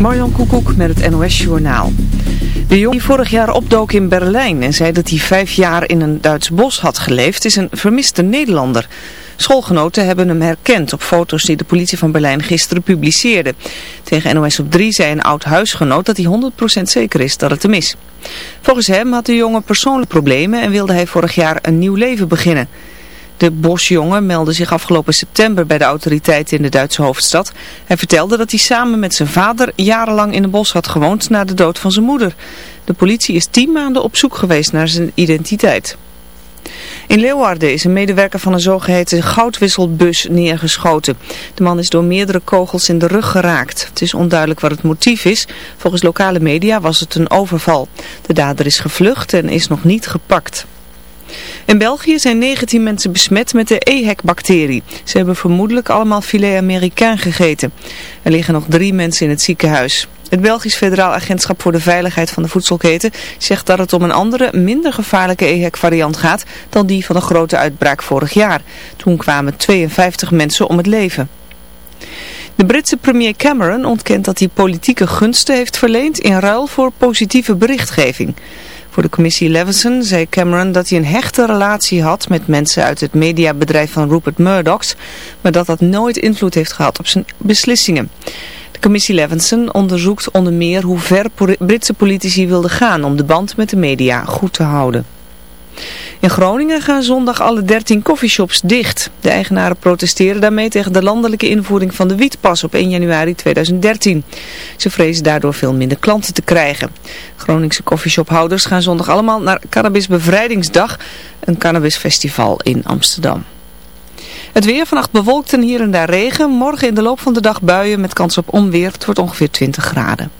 Marjan Koekoek met het NOS-journaal. De jongen die vorig jaar opdook in Berlijn en zei dat hij vijf jaar in een Duits bos had geleefd, is een vermiste Nederlander. Schoolgenoten hebben hem herkend op foto's die de politie van Berlijn gisteren publiceerde. Tegen NOS op 3 zei een oud huisgenoot dat hij 100% zeker is dat het hem is. Volgens hem had de jongen persoonlijke problemen en wilde hij vorig jaar een nieuw leven beginnen. De bosjongen meldde zich afgelopen september bij de autoriteiten in de Duitse hoofdstad. Hij vertelde dat hij samen met zijn vader jarenlang in een bos had gewoond na de dood van zijn moeder. De politie is tien maanden op zoek geweest naar zijn identiteit. In Leeuwarden is een medewerker van een zogeheten goudwisselbus neergeschoten. De man is door meerdere kogels in de rug geraakt. Het is onduidelijk wat het motief is. Volgens lokale media was het een overval. De dader is gevlucht en is nog niet gepakt. In België zijn 19 mensen besmet met de EHEC-bacterie. Ze hebben vermoedelijk allemaal filet américain gegeten. Er liggen nog drie mensen in het ziekenhuis. Het Belgisch Federaal Agentschap voor de Veiligheid van de Voedselketen zegt dat het om een andere, minder gevaarlijke EHEC-variant gaat dan die van de grote uitbraak vorig jaar. Toen kwamen 52 mensen om het leven. De Britse premier Cameron ontkent dat hij politieke gunsten heeft verleend in ruil voor positieve berichtgeving. Voor de commissie Leveson zei Cameron dat hij een hechte relatie had met mensen uit het mediabedrijf van Rupert Murdoch, maar dat dat nooit invloed heeft gehad op zijn beslissingen. De commissie Levinson onderzoekt onder meer hoe ver Britse politici wilden gaan om de band met de media goed te houden. In Groningen gaan zondag alle 13 coffeeshops dicht. De eigenaren protesteren daarmee tegen de landelijke invoering van de wietpas op 1 januari 2013. Ze vrezen daardoor veel minder klanten te krijgen. Groningse coffeeshophouders gaan zondag allemaal naar Cannabis Bevrijdingsdag, een cannabisfestival in Amsterdam. Het weer vannacht bewolkt en hier en daar regen. Morgen in de loop van de dag buien met kans op onweer. Het wordt ongeveer 20 graden.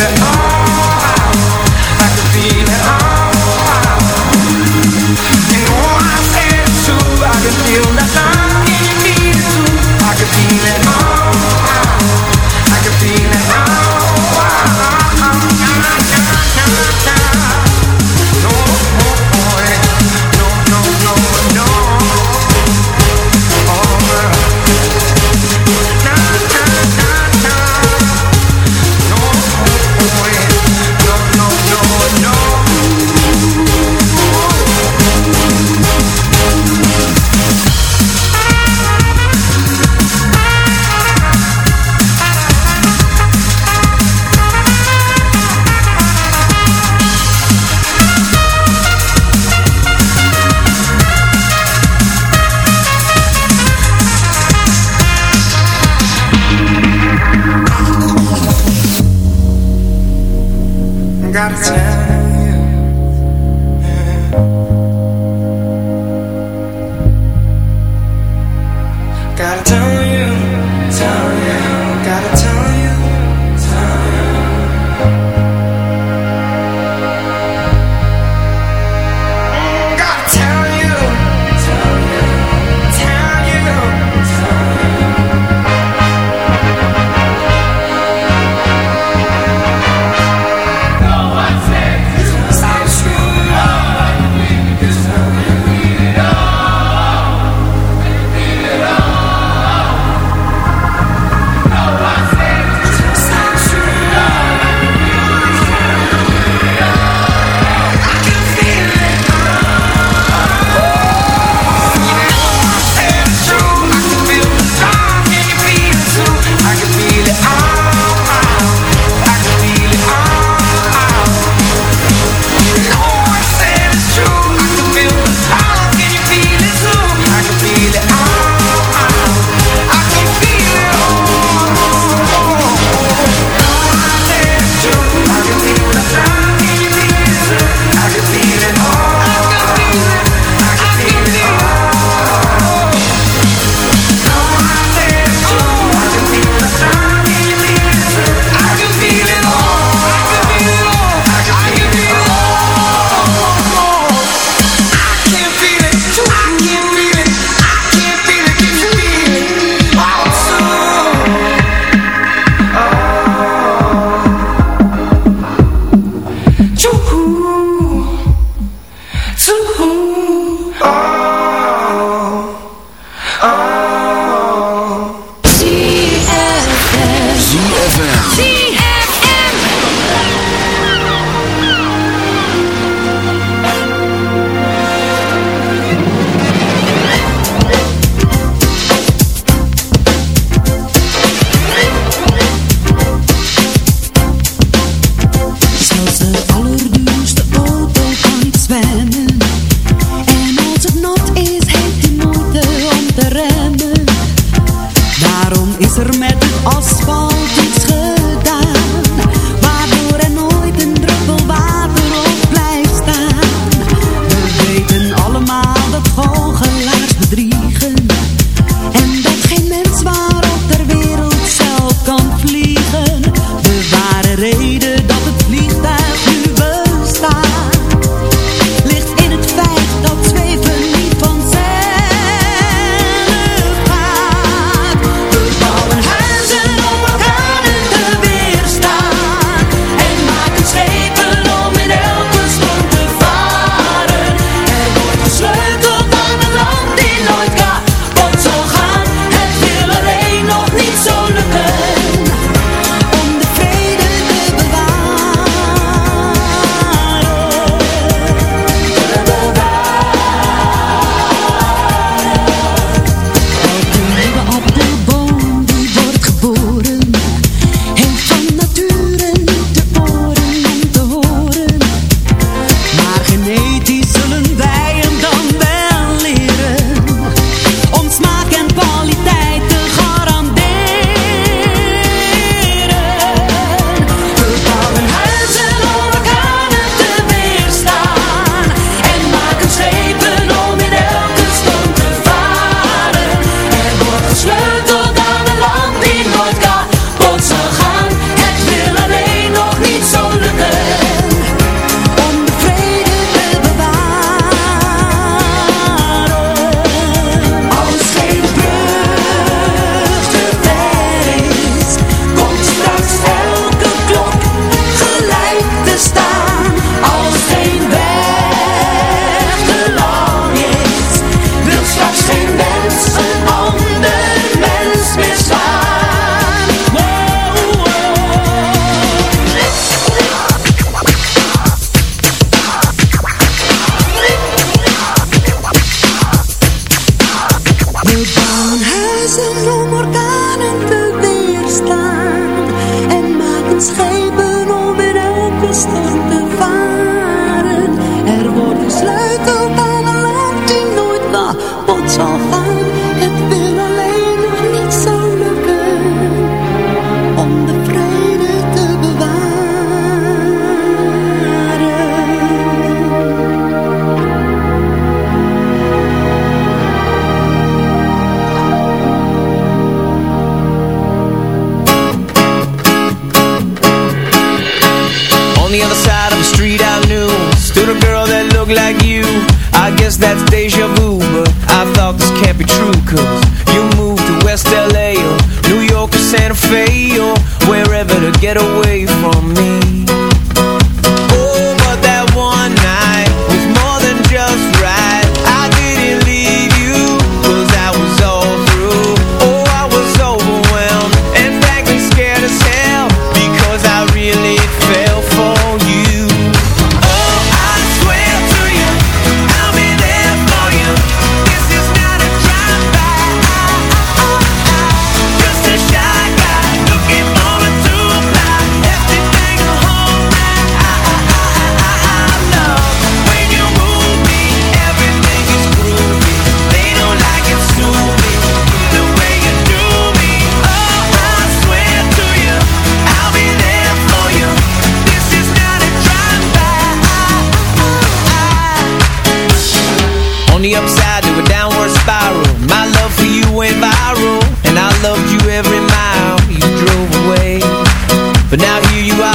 that I waited tussen zon, orkaan te weerstaan. En maak een schijn.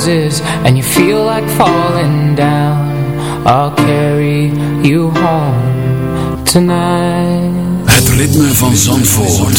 Bar closes and you feel like falling down. I'll carry you home tonight. Het ritme van Zandvoort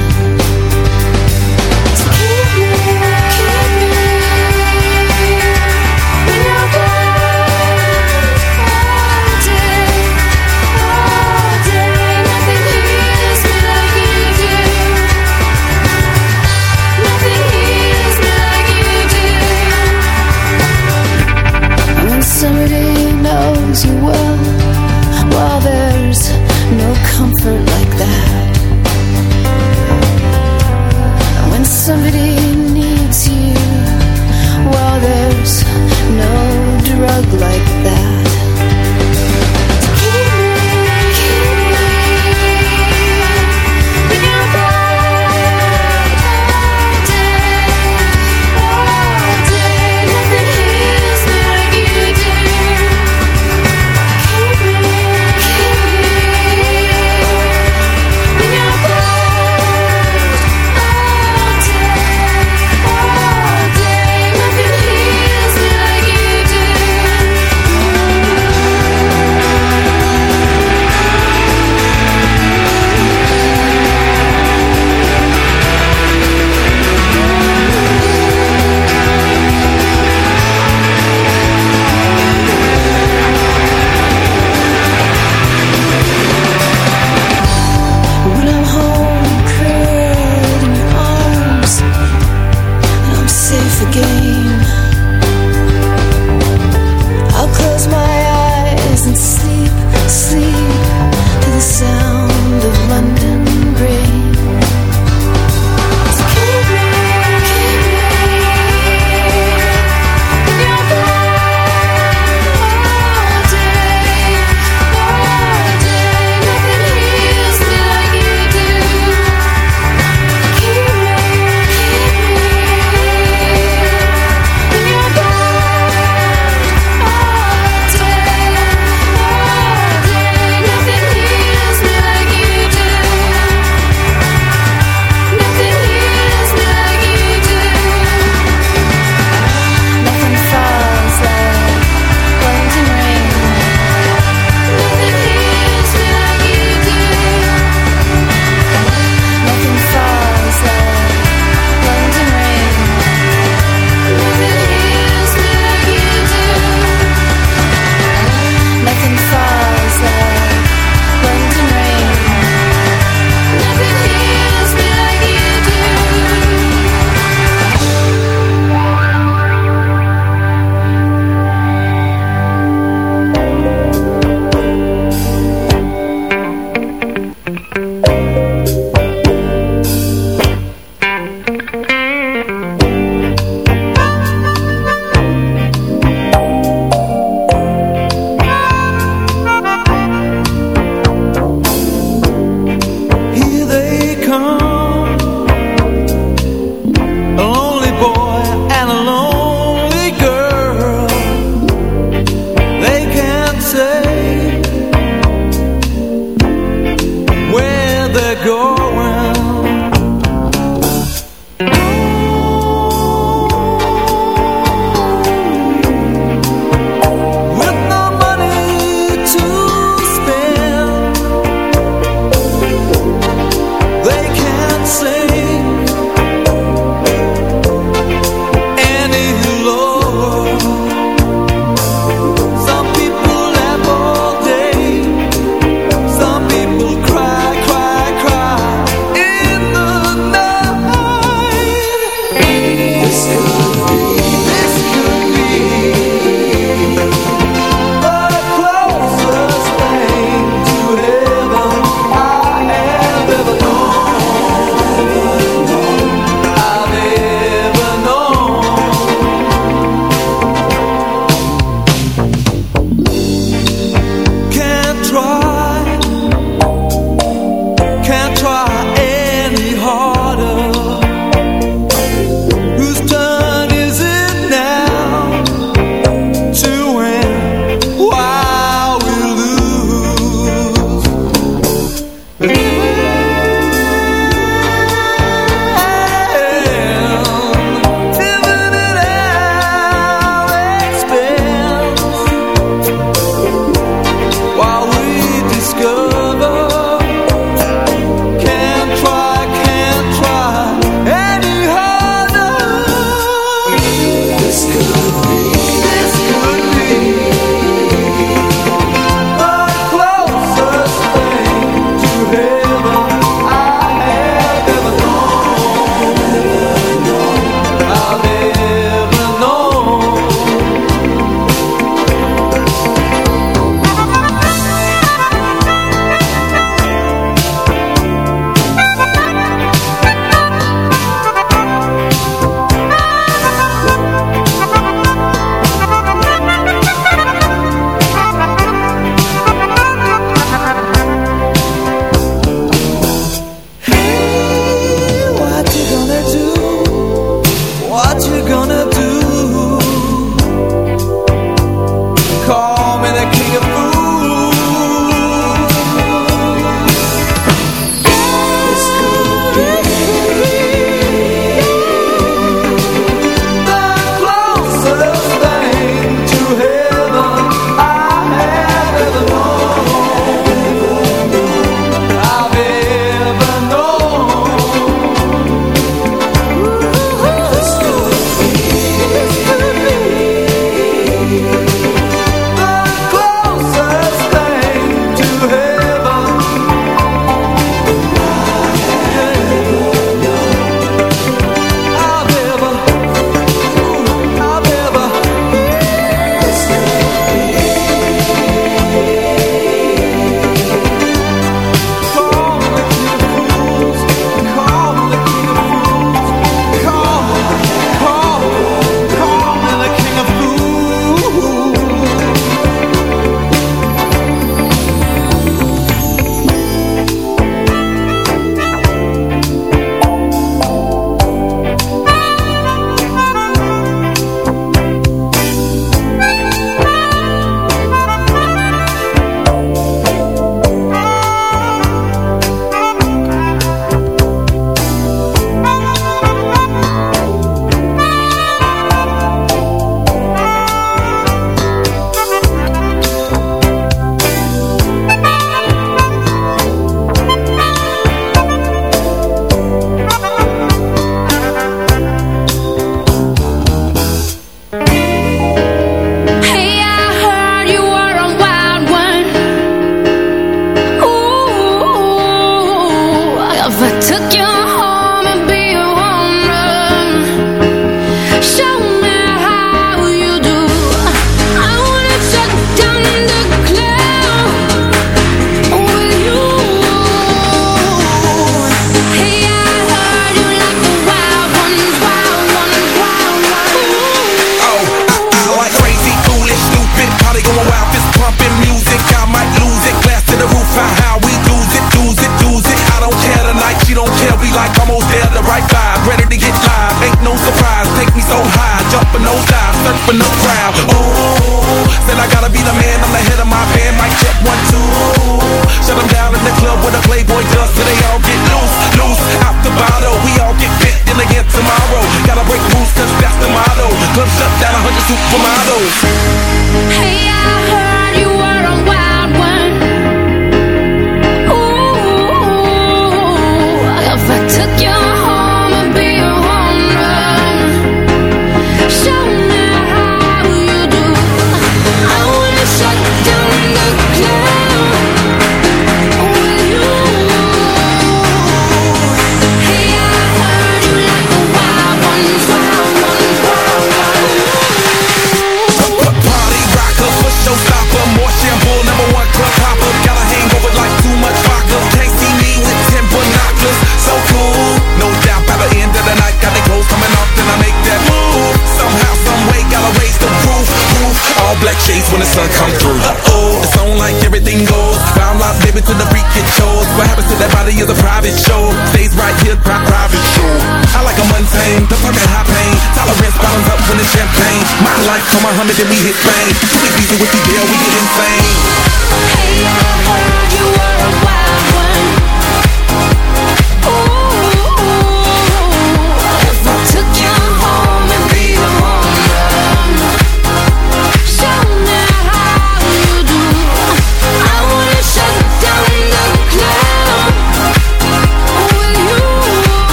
We hit fame. Too easy with the deal, we get insane.